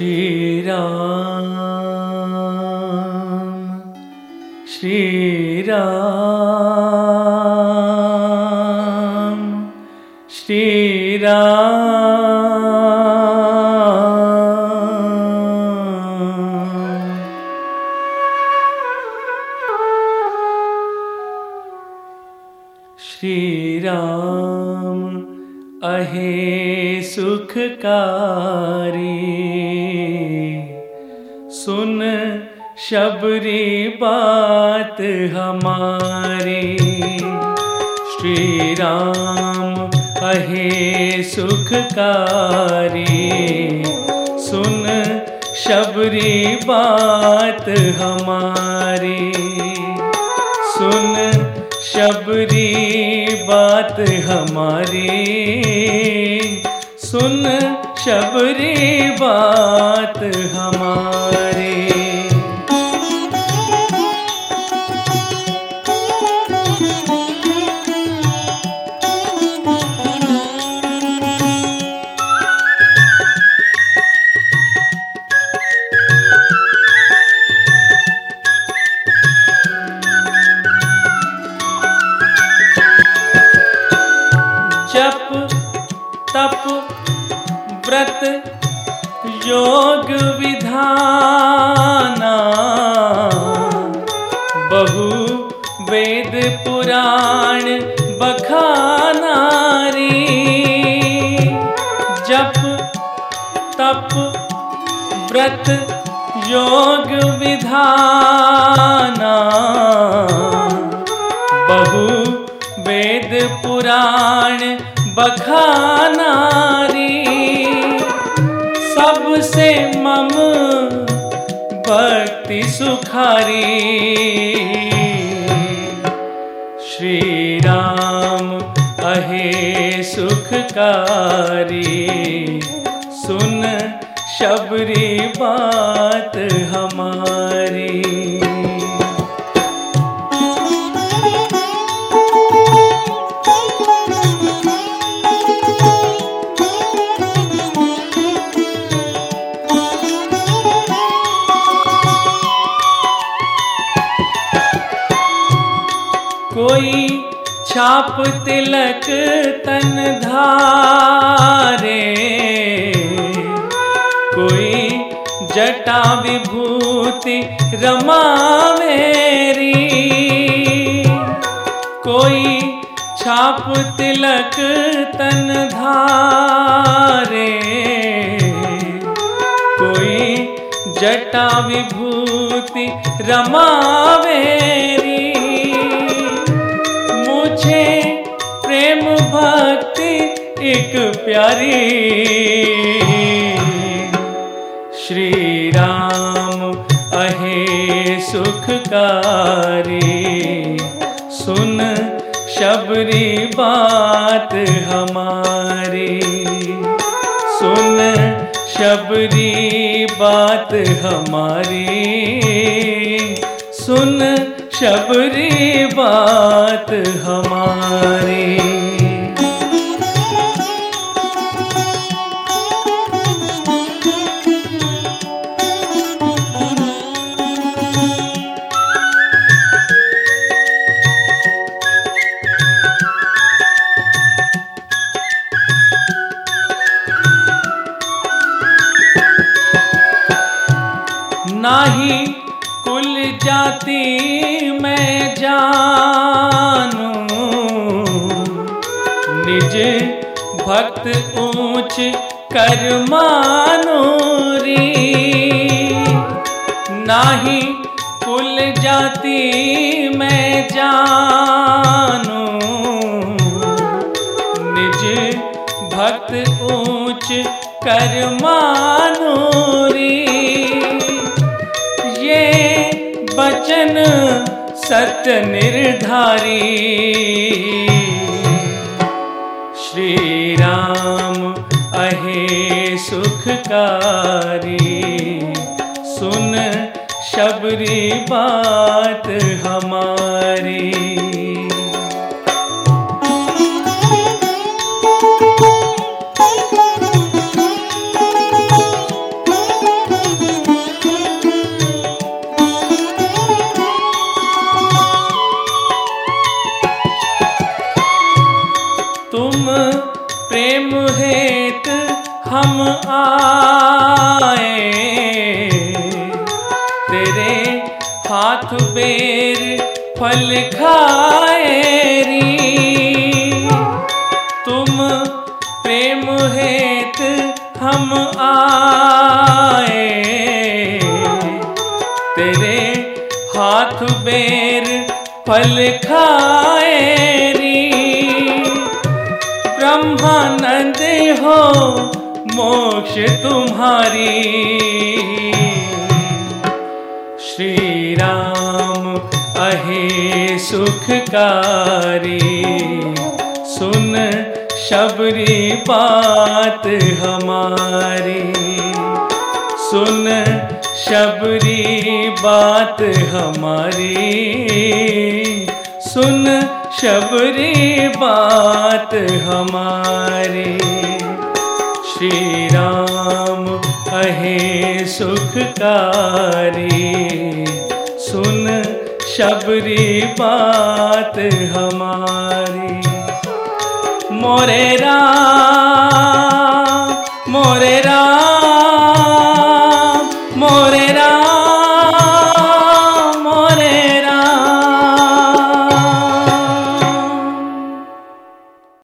श्रीराम शीरा अहे सुखकारी सुन शबरी बात हमारी। श्री राम अहे सुखकारी। सुन शबरी बात हमारी। सुन शबरी बात हमारी। सुन शबरी बात हमारे। तप व्रत योग विधाना। बहु वेद पुराण बखानारी। जप तप व्रत योग विधाना भक्ति सुखारी। श्री राम अहे सुखकारी। सुन शबरी बात हमारी। छाप तिलक तन धारे। कोई जटा विभूति रमा मेरी। कोई छाप तिलक तन धारे। कोई जटा विभूति रमा मेरी। मुझे प्रेम भक्ति एक प्यारी। श्री राम अहे सुखकारी, सुन शबरी बात हमारी। सुन शबरी बात हमारी, सुन शबरी बात हमारी। नाही जाति मैं जानू। निज भक्त ऊंच कर मानो री नाही कुल जाति मैं जानू। निज भक्त ऊंच कर मानो बचन सत्य निर्धारी। श्री राम अहे सुखकारी। सुन शबरी बात हमारी। तुम प्रेम हेत हम आए। तेरे हाथ बेर फल खाए री। तुम प्रेम हेत हम आए। तेरे हाथ बेर फल खाए ब्रह्मानंद हो, मोक्ष तुम्हारी। श्री राम अहे सुखकारी, सुन शबरी बात हमारी। सुन शबरी बात हमारी, सुन शबरी बात हमारे श्री राम अहे सुखकारी सुन शबरी बात हमारी। मोरे राम